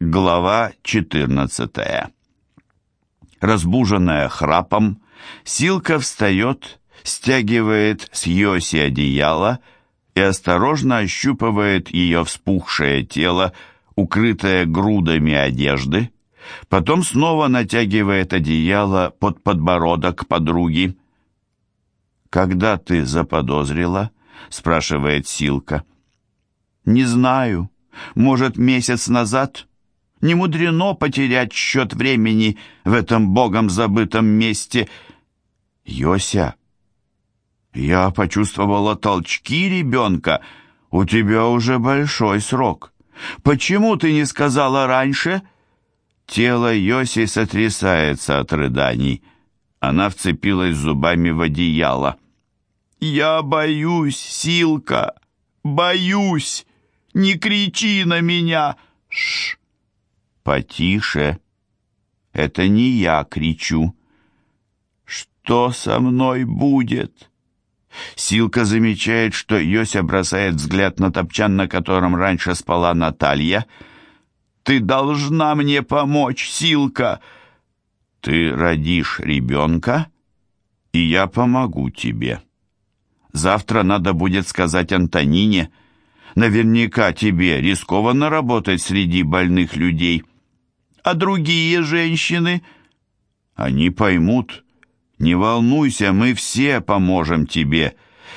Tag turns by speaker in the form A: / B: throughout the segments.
A: Глава 14 Разбуженная храпом, Силка встает, стягивает с Йоси одеяло и осторожно ощупывает ее вспухшее тело, укрытое грудами одежды, потом снова натягивает одеяло под подбородок подруги. «Когда ты заподозрила?» — спрашивает Силка. «Не знаю. Может, месяц назад?» Не мудрено потерять счет времени в этом богом забытом месте. Йося, я почувствовала толчки ребенка. У тебя уже большой срок. Почему ты не сказала раньше? Тело Йоси сотрясается от рыданий. Она вцепилась зубами в одеяло. «Я боюсь, Силка, боюсь! Не кричи на меня!» Ш «Потише! Это не я кричу!» «Что со мной будет?» Силка замечает, что Йося бросает взгляд на топчан, на котором раньше спала Наталья. «Ты должна мне помочь, Силка!» «Ты родишь ребенка, и я помогу тебе. Завтра надо будет сказать Антонине. Наверняка тебе рискованно работать среди больных людей» а другие женщины? Они поймут. Не волнуйся, мы все поможем тебе.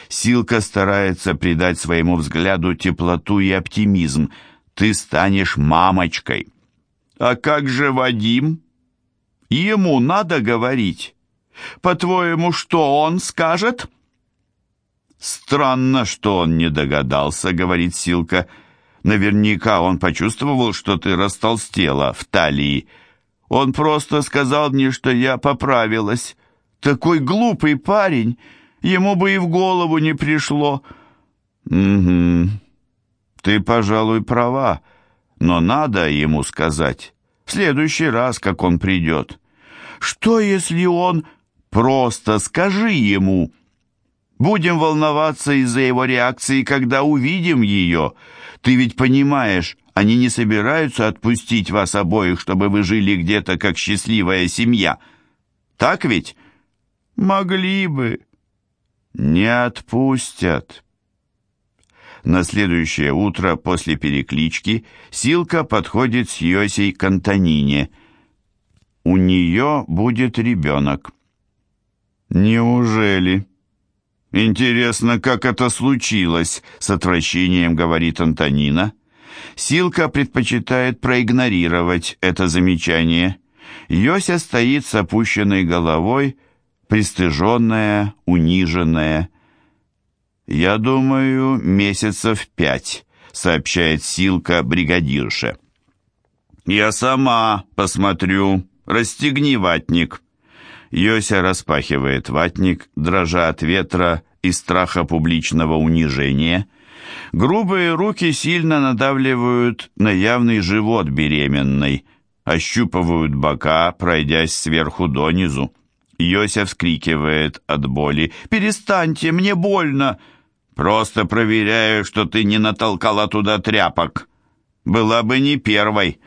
A: Силка старается придать своему взгляду теплоту и оптимизм. Ты станешь мамочкой. А как же Вадим? Ему надо говорить. По-твоему, что он скажет? Странно, что он не догадался, говорит Силка. Наверняка он почувствовал, что ты растолстела в талии. Он просто сказал мне, что я поправилась. Такой глупый парень, ему бы и в голову не пришло. Угу. Ты, пожалуй, права, но надо ему сказать. В следующий раз, как он придет. Что, если он... Просто скажи ему. Будем волноваться из-за его реакции, когда увидим ее. Ты ведь понимаешь, они не собираются отпустить вас обоих, чтобы вы жили где-то как счастливая семья. Так ведь? Могли бы. Не отпустят. На следующее утро после переклички Силка подходит с Йосей к Антонине. У нее будет ребенок. Неужели? «Интересно, как это случилось?» — с отвращением говорит Антонина. Силка предпочитает проигнорировать это замечание. Йося стоит с опущенной головой, пристыженная, униженная. «Я думаю, месяцев пять», — сообщает Силка бригадирше. «Я сама посмотрю. Расстегни ватник». Йося распахивает ватник, дрожа от ветра и страха публичного унижения. Грубые руки сильно надавливают на явный живот беременной, ощупывают бока, пройдясь сверху донизу. Йося вскрикивает от боли. «Перестаньте, мне больно!» «Просто проверяю, что ты не натолкала туда тряпок. Была бы не первой».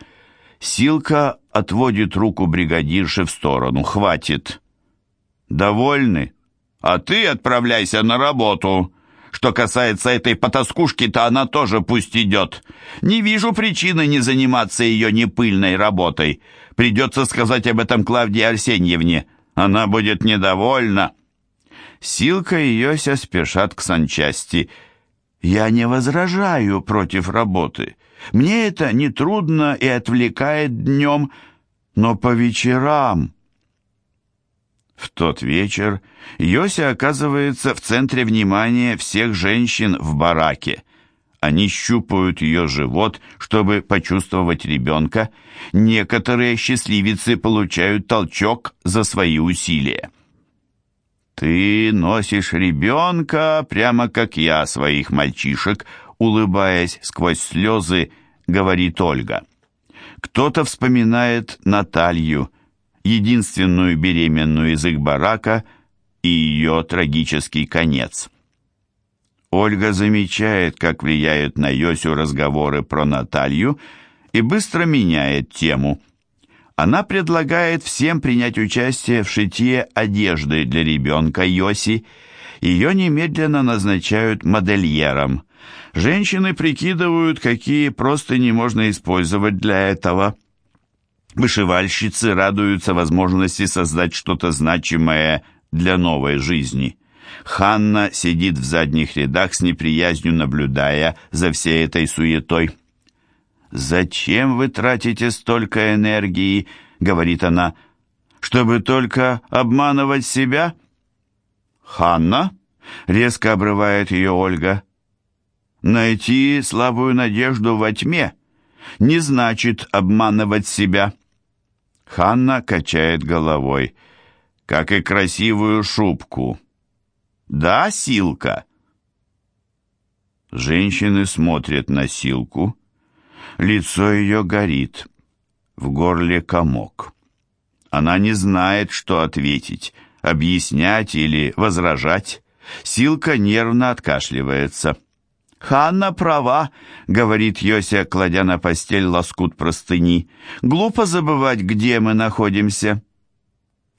A: Силка отводит руку бригадирши в сторону. «Хватит!» «Довольны?» «А ты отправляйся на работу!» Что касается этой потаскушки-то она тоже пусть идет. Не вижу причины не заниматься ее непыльной работой. Придется сказать об этом Клавдии Арсеньевне. Она будет недовольна. Силка и Йося спешат к санчасти. Я не возражаю против работы. Мне это не трудно и отвлекает днем, но по вечерам... В тот вечер Йося оказывается в центре внимания всех женщин в бараке. Они щупают ее живот, чтобы почувствовать ребенка. Некоторые счастливицы получают толчок за свои усилия. «Ты носишь ребенка, прямо как я своих мальчишек», улыбаясь сквозь слезы, говорит Ольга. Кто-то вспоминает Наталью, единственную беременную из их барака, и ее трагический конец. Ольга замечает, как влияют на Йосю разговоры про Наталью, и быстро меняет тему. Она предлагает всем принять участие в шитье одежды для ребенка Йоси. Ее немедленно назначают модельером. Женщины прикидывают, какие простыни можно использовать для этого. Вышивальщицы радуются возможности создать что-то значимое для новой жизни. Ханна сидит в задних рядах с неприязнью, наблюдая за всей этой суетой. «Зачем вы тратите столько энергии?» — говорит она. «Чтобы только обманывать себя?» «Ханна?» — резко обрывает ее Ольга. «Найти слабую надежду во тьме не значит обманывать себя». Ханна качает головой, как и красивую шубку. «Да, Силка?» Женщины смотрят на Силку. Лицо ее горит. В горле комок. Она не знает, что ответить, объяснять или возражать. Силка нервно откашливается. «Ханна права», — говорит Йося, кладя на постель лоскут простыни. «Глупо забывать, где мы находимся».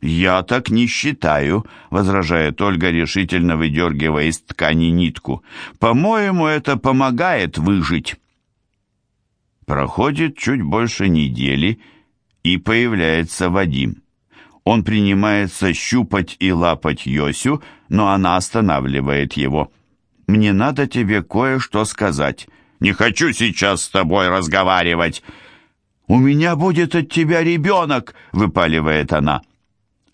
A: «Я так не считаю», — возражает Ольга, решительно выдергивая из ткани нитку. «По-моему, это помогает выжить». Проходит чуть больше недели, и появляется Вадим. Он принимается щупать и лапать Йосю, но она останавливает его. Мне надо тебе кое-что сказать. Не хочу сейчас с тобой разговаривать. У меня будет от тебя ребенок, выпаливает она.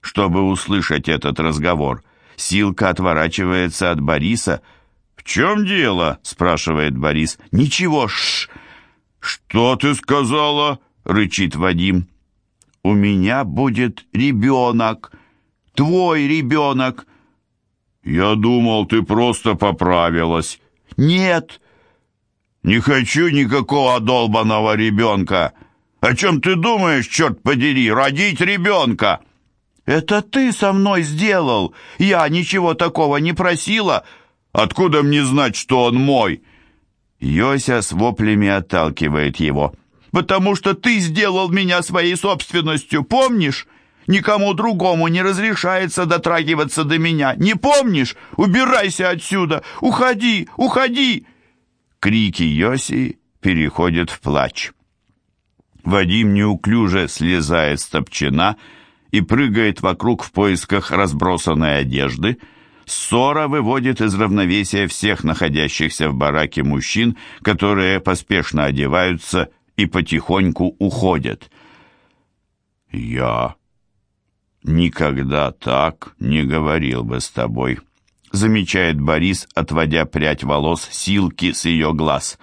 A: Чтобы услышать этот разговор, Силка отворачивается от Бориса. «В чем дело?» — спрашивает Борис. «Ничего, шш!» «Что ты сказала?» — рычит Вадим. «У меня будет ребенок. Твой ребенок. «Я думал, ты просто поправилась». «Нет». «Не хочу никакого долбаного ребенка. О чем ты думаешь, черт подери, родить ребенка?» «Это ты со мной сделал. Я ничего такого не просила. Откуда мне знать, что он мой?» Йося с воплями отталкивает его. «Потому что ты сделал меня своей собственностью, помнишь? Никому другому не разрешается дотрагиваться до меня. Не помнишь? Убирайся отсюда! Уходи! Уходи!» Крики Йоси переходят в плач. Вадим неуклюже слезает с топчина и прыгает вокруг в поисках разбросанной одежды. Ссора выводит из равновесия всех находящихся в бараке мужчин, которые поспешно одеваются и потихоньку уходят. «Я «Никогда так не говорил бы с тобой», — замечает Борис, отводя прядь волос Силки с ее глаз.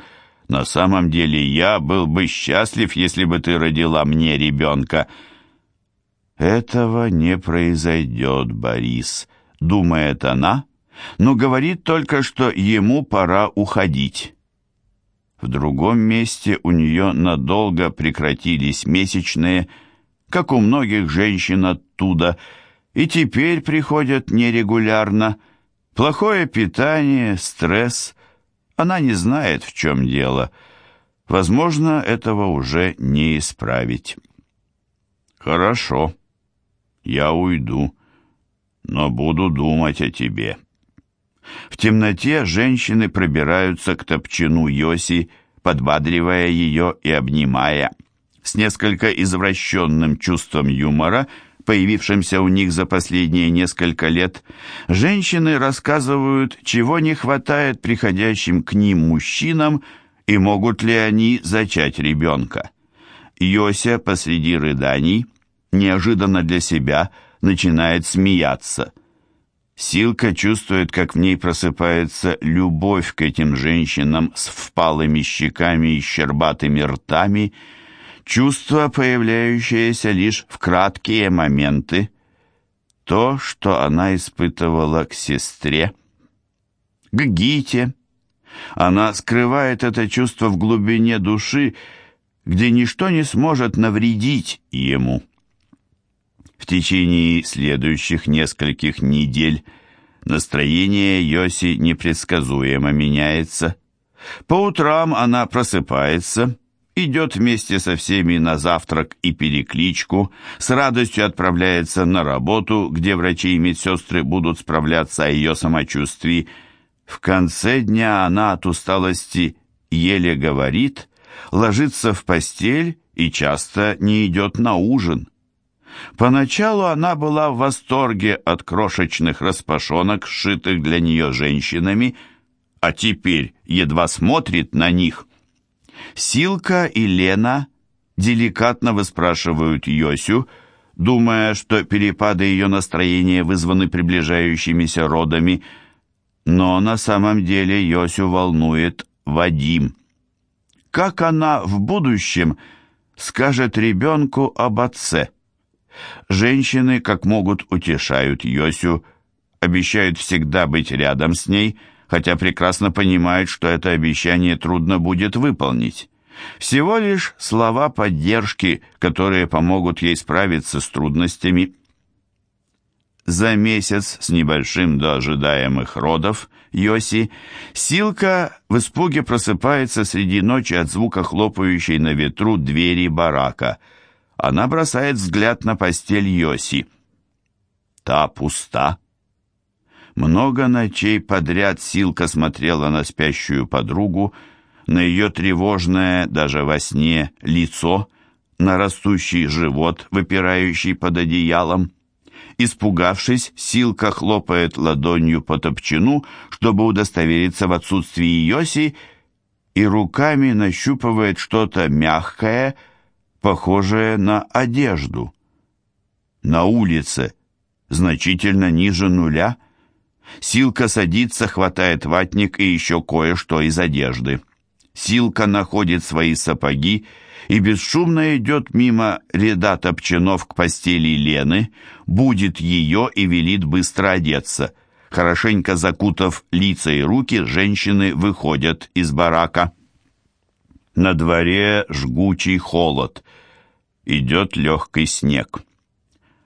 A: «На самом деле я был бы счастлив, если бы ты родила мне ребенка». «Этого не произойдет, Борис», — думает она, но говорит только, что ему пора уходить. В другом месте у нее надолго прекратились месячные, — как у многих женщин оттуда, и теперь приходят нерегулярно. Плохое питание, стресс. Она не знает, в чем дело. Возможно, этого уже не исправить. Хорошо, я уйду, но буду думать о тебе. В темноте женщины пробираются к топчину Йоси, подбадривая ее и обнимая с несколько извращенным чувством юмора, появившимся у них за последние несколько лет, женщины рассказывают, чего не хватает приходящим к ним мужчинам и могут ли они зачать ребенка. Йося посреди рыданий, неожиданно для себя, начинает смеяться. Силка чувствует, как в ней просыпается любовь к этим женщинам с впалыми щеками и щербатыми ртами, чувство, появляющееся лишь в краткие моменты, то, что она испытывала к сестре, к Гите. Она скрывает это чувство в глубине души, где ничто не сможет навредить ему. В течение следующих нескольких недель настроение Йоси непредсказуемо меняется. По утрам она просыпается идет вместе со всеми на завтрак и перекличку, с радостью отправляется на работу, где врачи и медсестры будут справляться о ее самочувствии. В конце дня она от усталости еле говорит, ложится в постель и часто не идет на ужин. Поначалу она была в восторге от крошечных распашонок, сшитых для нее женщинами, а теперь едва смотрит на них. Силка и Лена деликатно выспрашивают Йосю, думая, что перепады ее настроения вызваны приближающимися родами, но на самом деле Йосю волнует Вадим. Как она в будущем скажет ребенку об отце? Женщины, как могут, утешают Йосю, обещают всегда быть рядом с ней, хотя прекрасно понимают, что это обещание трудно будет выполнить. Всего лишь слова поддержки, которые помогут ей справиться с трудностями. За месяц с небольшим до ожидаемых родов Йоси Силка в испуге просыпается среди ночи от звука хлопающей на ветру двери барака – она бросает взгляд на постель Йоси. Та пуста. Много ночей подряд Силка смотрела на спящую подругу, на ее тревожное, даже во сне, лицо, на растущий живот, выпирающий под одеялом. Испугавшись, Силка хлопает ладонью по топчину, чтобы удостовериться в отсутствии Йоси, и руками нащупывает что-то мягкое, похожее на одежду. На улице, значительно ниже нуля, Силка садится, хватает ватник и еще кое-что из одежды. Силка находит свои сапоги и бесшумно идет мимо ряда топчанов к постели Лены, будет ее и велит быстро одеться. Хорошенько закутав лица и руки, женщины выходят из барака. На дворе жгучий холод идет легкий снег.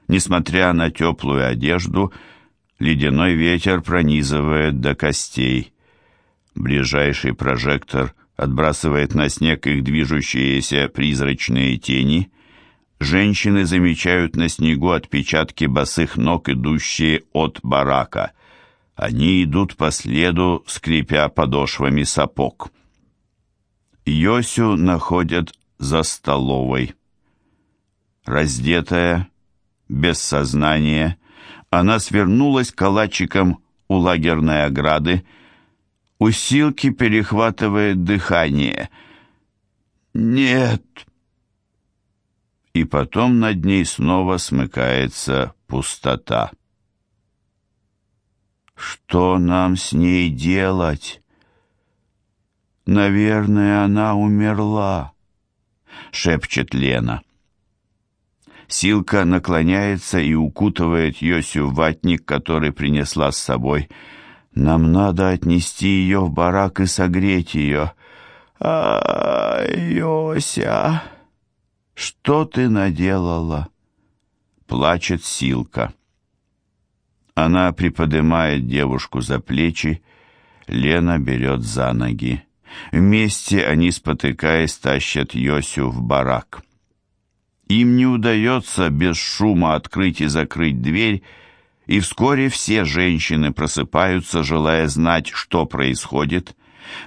A: Несмотря на теплую одежду, ледяной ветер пронизывает до костей. Ближайший прожектор отбрасывает на снег их движущиеся призрачные тени. Женщины замечают на снегу отпечатки босых ног, идущие от барака. Они идут по следу, скрипя подошвами сапог. Йосю находят за столовой. Раздетая, без сознания, она свернулась калачиком у лагерной ограды. У перехватывает дыхание. «Нет!» И потом над ней снова смыкается пустота. «Что нам с ней делать?» «Наверное, она умерла», — шепчет Лена. Силка наклоняется и укутывает Йосю в ватник, который принесла с собой. «Нам надо отнести ее в барак и согреть ее». «А, Йося, что ты наделала?» Плачет Силка. Она приподнимает девушку за плечи, Лена берет за ноги. Вместе они, спотыкаясь, тащат Йосю в барак. Им не удается без шума открыть и закрыть дверь, и вскоре все женщины просыпаются, желая знать, что происходит.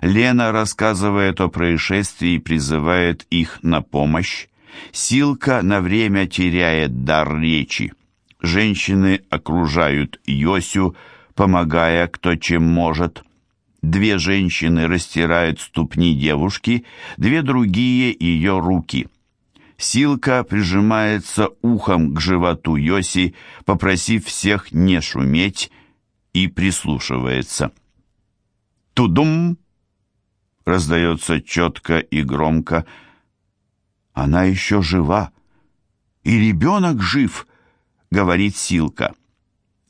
A: Лена рассказывает о происшествии и призывает их на помощь. Силка на время теряет дар речи. Женщины окружают Йосю, помогая кто чем может. Две женщины растирают ступни девушки, две другие ее руки – Силка прижимается ухом к животу Йоси, попросив всех не шуметь, и прислушивается. «Тудум!» — раздается четко и громко. «Она еще жива, и ребенок жив!» — говорит Силка.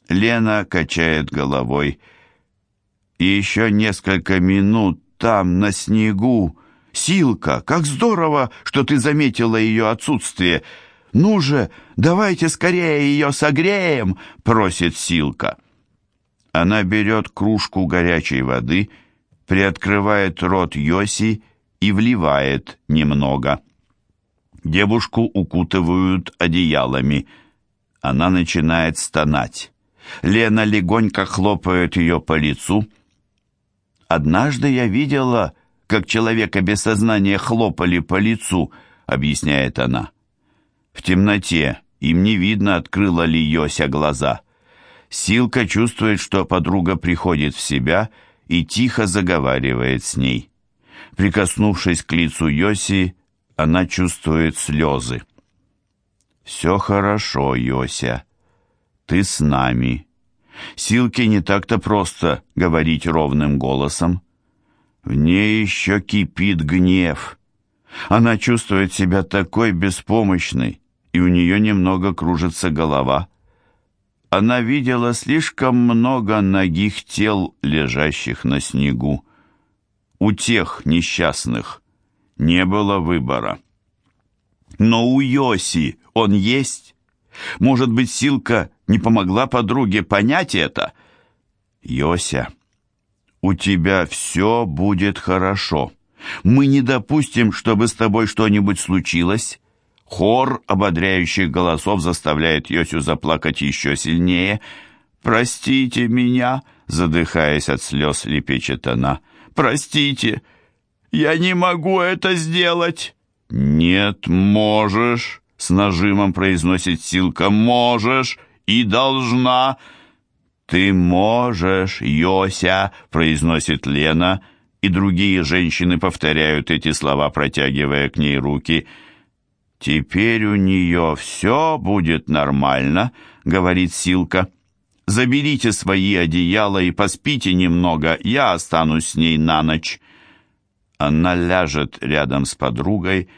A: Лена качает головой. «И еще несколько минут там, на снегу, Силка, как здорово, что ты заметила ее отсутствие. Ну же, давайте скорее ее согреем, просит Силка. Она берет кружку горячей воды, приоткрывает рот Йоси и вливает немного. Девушку укутывают одеялами. Она начинает стонать. Лена легонько хлопает ее по лицу. «Однажды я видела, как человека без сознания хлопали по лицу», — объясняет она. В темноте им не видно, открыла ли Йося глаза. Силка чувствует, что подруга приходит в себя и тихо заговаривает с ней. Прикоснувшись к лицу Йоси, она чувствует слезы. «Все хорошо, Йося. Ты с нами». Силке не так-то просто говорить ровным голосом. В ней еще кипит гнев. Она чувствует себя такой беспомощной, и у нее немного кружится голова. Она видела слишком много ногих тел, лежащих на снегу. У тех несчастных не было выбора. Но у Йоси он есть. Может быть, Силка не помогла подруге понять это? Йося, у тебя все будет хорошо. Мы не допустим, чтобы с тобой что-нибудь случилось. Хор ободряющих голосов заставляет Йосю заплакать еще сильнее. «Простите меня», — задыхаясь от слез, лепечет она. «Простите, я не могу это сделать». «Нет, можешь», — с нажимом произносит Силка. «Можешь и должна». «Ты можешь, Йося», — произносит Лена, и другие женщины повторяют эти слова, протягивая к ней руки — «Теперь у нее все будет нормально», — говорит Силка. «Заберите свои одеяла и поспите немного, я останусь с ней на ночь». Она ляжет рядом с подругой,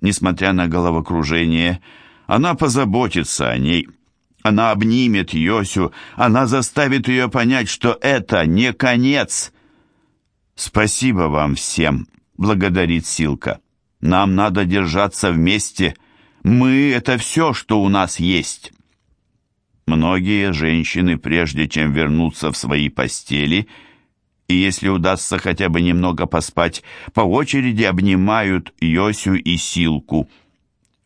A: несмотря на головокружение. Она позаботится о ней. Она обнимет Йосю, она заставит ее понять, что это не конец. «Спасибо вам всем», — благодарит Силка. Нам надо держаться вместе. Мы — это все, что у нас есть». Многие женщины, прежде чем вернуться в свои постели, и если удастся хотя бы немного поспать, по очереди обнимают Йосю и Силку.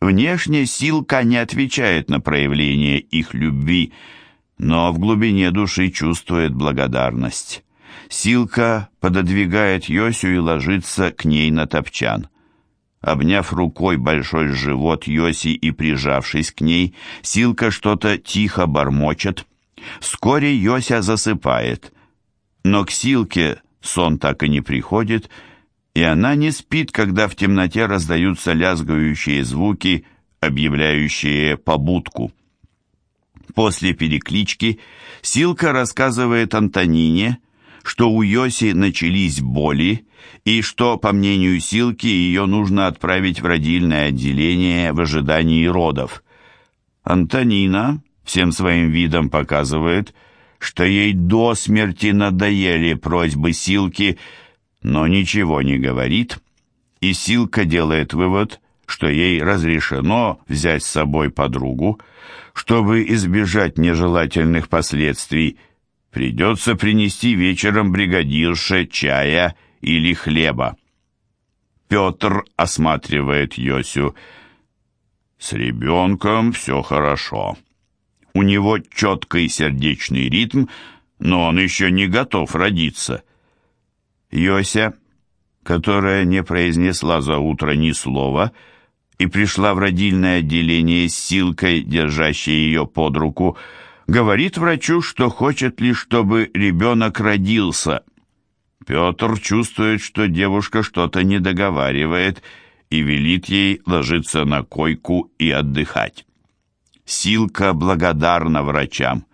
A: Внешне Силка не отвечает на проявление их любви, но в глубине души чувствует благодарность. Силка пододвигает Йосю и ложится к ней на топчан. Обняв рукой большой живот Йоси и прижавшись к ней, Силка что-то тихо бормочет. Вскоре Йося засыпает. Но к Силке сон так и не приходит, и она не спит, когда в темноте раздаются лязгающие звуки, объявляющие побудку. После переклички Силка рассказывает Антонине, что у Йоси начались боли, и что, по мнению Силки, ее нужно отправить в родильное отделение в ожидании родов. Антонина всем своим видом показывает, что ей до смерти надоели просьбы Силки, но ничего не говорит, и Силка делает вывод, что ей разрешено взять с собой подругу, чтобы избежать нежелательных последствий, придется принести вечером бригадирше чая или хлеба. Петр осматривает Йосю. С ребенком все хорошо. У него четкий сердечный ритм, но он еще не готов родиться. Йося, которая не произнесла за утро ни слова, и пришла в родильное отделение с Силкой, держащей ее под руку, Говорит врачу, что хочет лишь, чтобы ребенок родился. Петр чувствует, что девушка что-то не договаривает и велит ей ложиться на койку и отдыхать. Силка благодарна врачам.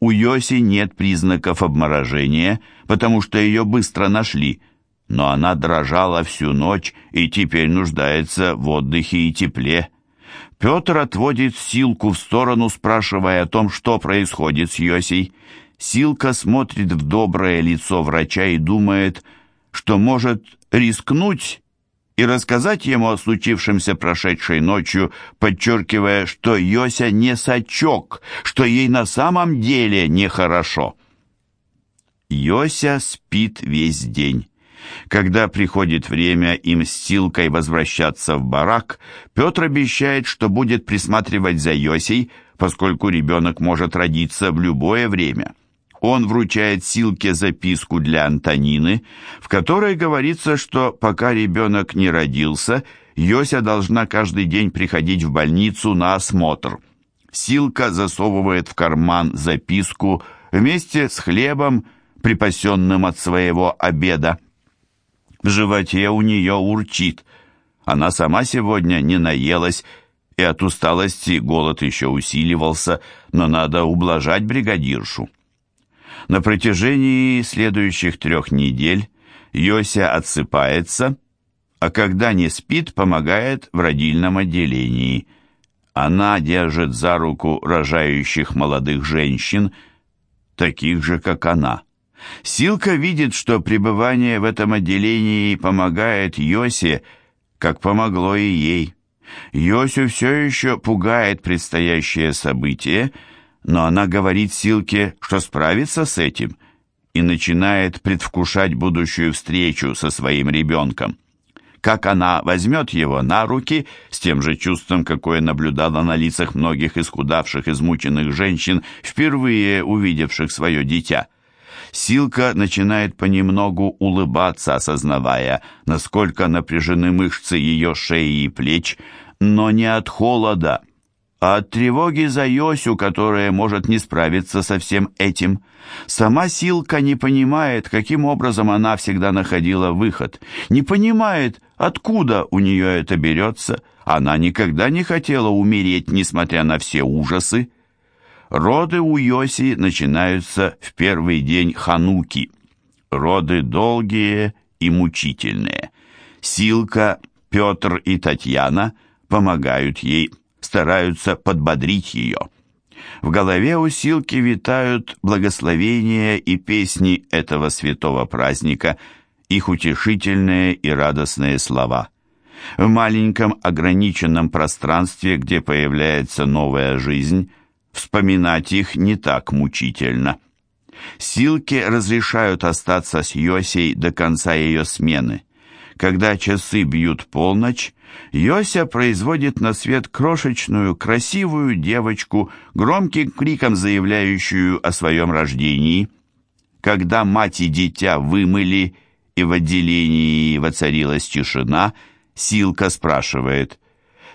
A: У Йоси нет признаков обморожения, потому что ее быстро нашли, но она дрожала всю ночь и теперь нуждается в отдыхе и тепле. Петр отводит Силку в сторону, спрашивая о том, что происходит с Йосей. Силка смотрит в доброе лицо врача и думает, что может рискнуть и рассказать ему о случившемся прошедшей ночью, подчеркивая, что Йося не сачок, что ей на самом деле нехорошо. Йося спит весь день. Когда приходит время им с Силкой возвращаться в барак, Петр обещает, что будет присматривать за Йосей, поскольку ребенок может родиться в любое время. Он вручает Силке записку для Антонины, в которой говорится, что пока ребенок не родился, Йося должна каждый день приходить в больницу на осмотр. Силка засовывает в карман записку вместе с хлебом, припасенным от своего обеда. В животе у нее урчит. Она сама сегодня не наелась, и от усталости голод еще усиливался, но надо ублажать бригадиршу. На протяжении следующих трех недель Йося отсыпается, а когда не спит, помогает в родильном отделении. Она держит за руку рожающих молодых женщин, таких же, как она. Силка видит, что пребывание в этом отделении помогает Йосе, как помогло и ей. Йосю все еще пугает предстоящее событие, но она говорит Силке, что справится с этим, и начинает предвкушать будущую встречу со своим ребенком. Как она возьмет его на руки, с тем же чувством, какое наблюдала на лицах многих исхудавших, измученных женщин, впервые увидевших свое дитя. Силка начинает понемногу улыбаться, осознавая, насколько напряжены мышцы ее шеи и плеч, но не от холода, а от тревоги за Йосю, которая может не справиться со всем этим. Сама Силка не понимает, каким образом она всегда находила выход, не понимает, откуда у нее это берется. Она никогда не хотела умереть, несмотря на все ужасы. Роды у Йоси начинаются в первый день Хануки. Роды долгие и мучительные. Силка, Петр и Татьяна помогают ей, стараются подбодрить ее. В голове у Силки витают благословения и песни этого святого праздника, их утешительные и радостные слова. В маленьком ограниченном пространстве, где появляется новая жизнь, Вспоминать их не так мучительно. Силке разрешают остаться с Йосей до конца ее смены. Когда часы бьют полночь, Йося производит на свет крошечную, красивую девочку, громким криком заявляющую о своем рождении. Когда мать и дитя вымыли, и в отделении воцарилась тишина, Силка спрашивает,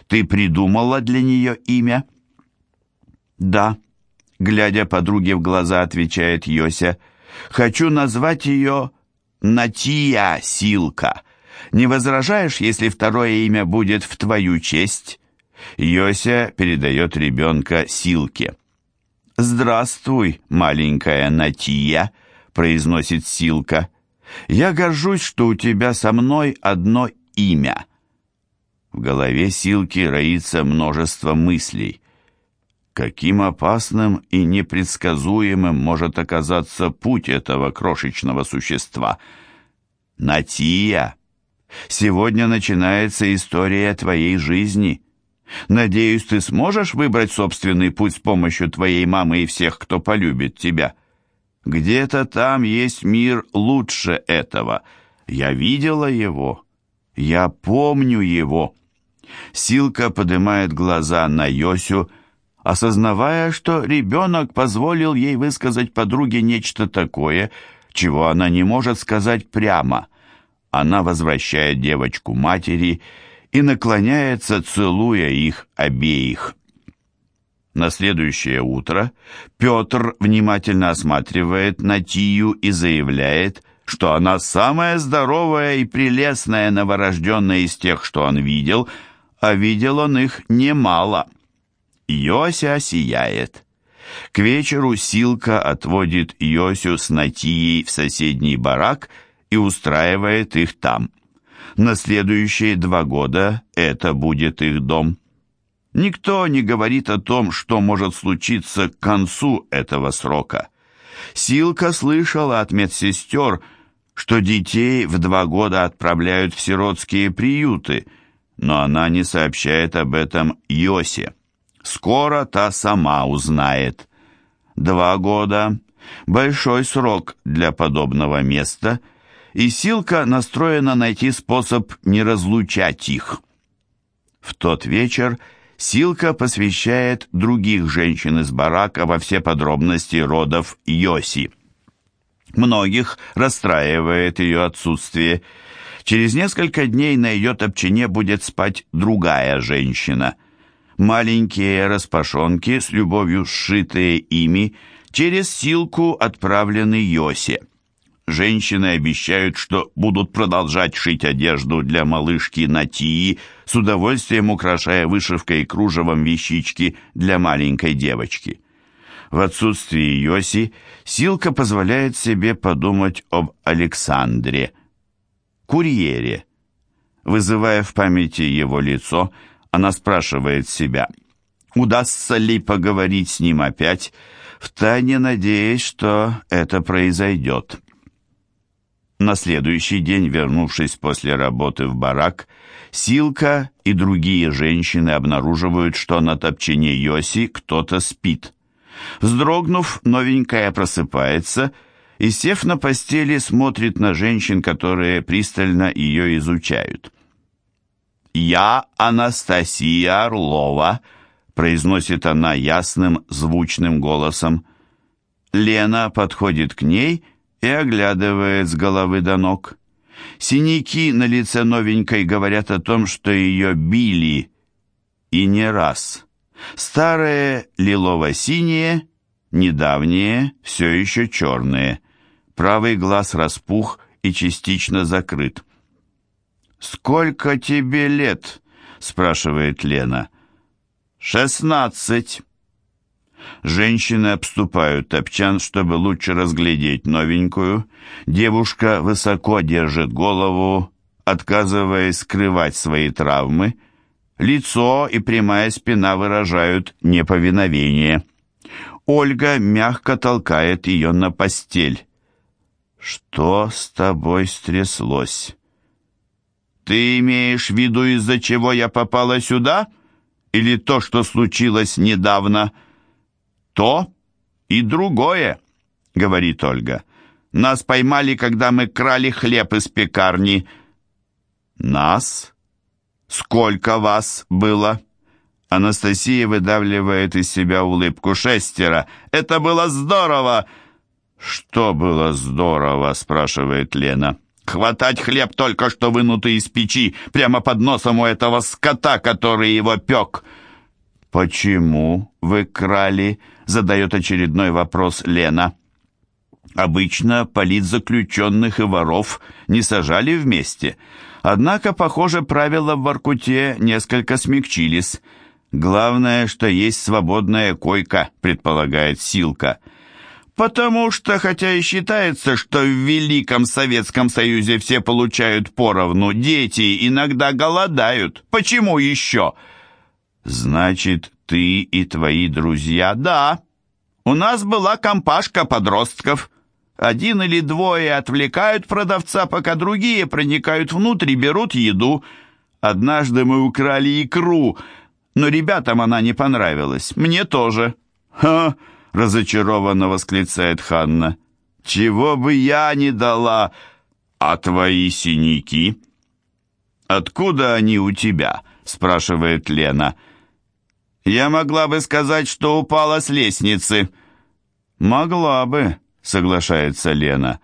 A: «Ты придумала для нее имя?» «Да», — глядя подруге в глаза, отвечает Йося. «Хочу назвать ее Натия Силка. Не возражаешь, если второе имя будет в твою честь?» Йося передает ребенка Силке. «Здравствуй, маленькая Натия», — произносит Силка. «Я горжусь, что у тебя со мной одно имя». В голове Силки роится множество мыслей. Каким опасным и непредсказуемым может оказаться путь этого крошечного существа? Натия, сегодня начинается история твоей жизни. Надеюсь, ты сможешь выбрать собственный путь с помощью твоей мамы и всех, кто полюбит тебя. Где-то там есть мир лучше этого. Я видела его. Я помню его. Силка поднимает глаза на Йосю, осознавая, что ребенок позволил ей высказать подруге нечто такое, чего она не может сказать прямо. Она возвращает девочку матери и наклоняется, целуя их обеих. На следующее утро Петр внимательно осматривает Натию и заявляет, что она самая здоровая и прелестная новорожденная из тех, что он видел, а видел он их немало. Йося сияет. К вечеру Силка отводит Йосю с Натией в соседний барак и устраивает их там. На следующие два года это будет их дом. Никто не говорит о том, что может случиться к концу этого срока. Силка слышала от медсестер, что детей в два года отправляют в сиротские приюты, но она не сообщает об этом Йосе. Скоро та сама узнает. Два года – большой срок для подобного места, и Силка настроена найти способ не разлучать их. В тот вечер Силка посвящает других женщин из барака во все подробности родов Йоси. Многих расстраивает ее отсутствие. Через несколько дней на ее топчине будет спать другая женщина. Маленькие распашонки, с любовью сшитые ими, через Силку отправлены Йосе. Женщины обещают, что будут продолжать шить одежду для малышки Натии, с удовольствием украшая вышивкой и кружевом вещички для маленькой девочки. В отсутствие Йоси Силка позволяет себе подумать об Александре, курьере. Вызывая в памяти его лицо, она спрашивает себя, удастся ли поговорить с ним опять, втайне надеясь, что это произойдет. На следующий день, вернувшись после работы в барак, Силка и другие женщины обнаруживают, что на топчине Йоси кто-то спит. Вздрогнув, новенькая просыпается и, сев на постели, смотрит на женщин, которые пристально ее изучают. «Я Анастасия Орлова», — произносит она ясным, звучным голосом. Лена подходит к ней и оглядывает с головы до ног. Синяки на лице новенькой говорят о том, что ее били, и не раз. Старые лилово-синие, недавние, все еще черные. Правый глаз распух и частично закрыт. «Сколько тебе лет?» — спрашивает Лена. «Шестнадцать». Женщины обступают топчан, чтобы лучше разглядеть новенькую. Девушка высоко держит голову, отказываясь скрывать свои травмы. Лицо и прямая спина выражают неповиновение. Ольга мягко толкает ее на постель. «Что с тобой стряслось?» «Ты имеешь в виду, из-за чего я попала сюда? Или то, что случилось недавно?» То и другое», — говорит Ольга. «Нас поймали, когда мы крали хлеб из пекарни». «Нас? Сколько вас было?» Анастасия выдавливает из себя улыбку шестеро. «Это было здорово!» «Что было здорово?» — спрашивает Лена. «Хватать хлеб только что вынутый из печи, прямо под носом у этого скота, который его пек». «Почему вы крали?» — задает очередной вопрос Лена. Обычно политзаключенных и воров не сажали вместе. Однако, похоже, правила в Воркуте несколько смягчились. Главное, что есть свободная койка, предполагает Силка. Потому что, хотя и считается, что в Великом Советском Союзе все получают поровну, дети иногда голодают. Почему еще? «Значит, ты и твои друзья?» «Да. У нас была компашка подростков. Один или двое отвлекают продавца, пока другие проникают внутрь и берут еду. Однажды мы украли икру, но ребятам она не понравилась. Мне тоже». «Ха!» — разочарованно восклицает Ханна. «Чего бы я не дала, а твои синяки?» «Откуда они у тебя?» — спрашивает Лена. Я могла бы сказать, что упала с лестницы». «Могла бы», — соглашается Лена.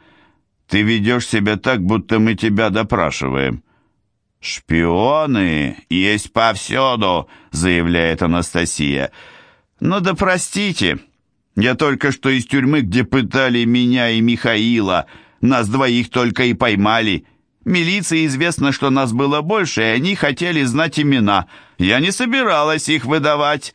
A: «Ты ведешь себя так, будто мы тебя допрашиваем». «Шпионы есть повсюду», — заявляет Анастасия. «Ну да простите, я только что из тюрьмы, где пытали меня и Михаила, нас двоих только и поймали». Милиции известно, что нас было больше, и они хотели знать имена. Я не собиралась их выдавать».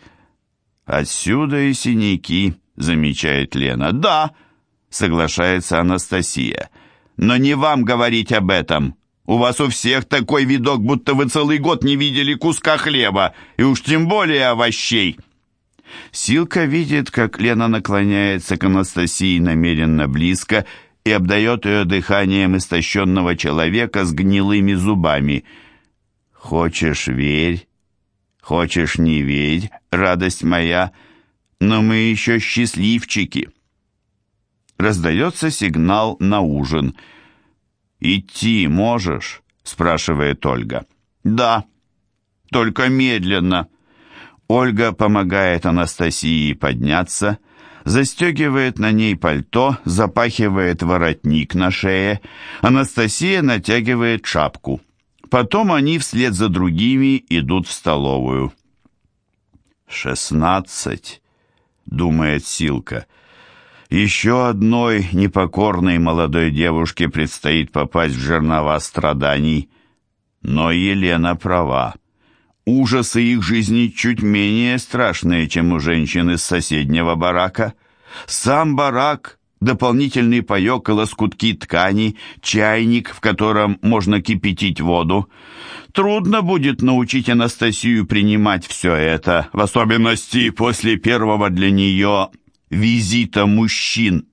A: «Отсюда и синяки», — замечает Лена. «Да», — соглашается Анастасия. «Но не вам говорить об этом. У вас у всех такой видок, будто вы целый год не видели куска хлеба, и уж тем более овощей». Силка видит, как Лена наклоняется к Анастасии намеренно близко и обдает ее дыханием истощенного человека с гнилыми зубами. «Хочешь — верь, хочешь — не верь, радость моя, но мы еще счастливчики». Раздается сигнал на ужин. «Идти можешь?» — спрашивает Ольга. «Да, только медленно». Ольга помогает Анастасии подняться, застегивает на ней пальто, запахивает воротник на шее. Анастасия натягивает шапку. Потом они вслед за другими идут в столовую. «Шестнадцать», — думает Силка, — еще одной непокорной молодой девушке предстоит попасть в жернова страданий. Но Елена права. Ужасы их жизни чуть менее страшные, чем у женщин из соседнего барака. Сам барак, дополнительный паек и лоскутки ткани, чайник, в котором можно кипятить воду. Трудно будет научить Анастасию принимать все это, в особенности после первого для нее визита мужчин.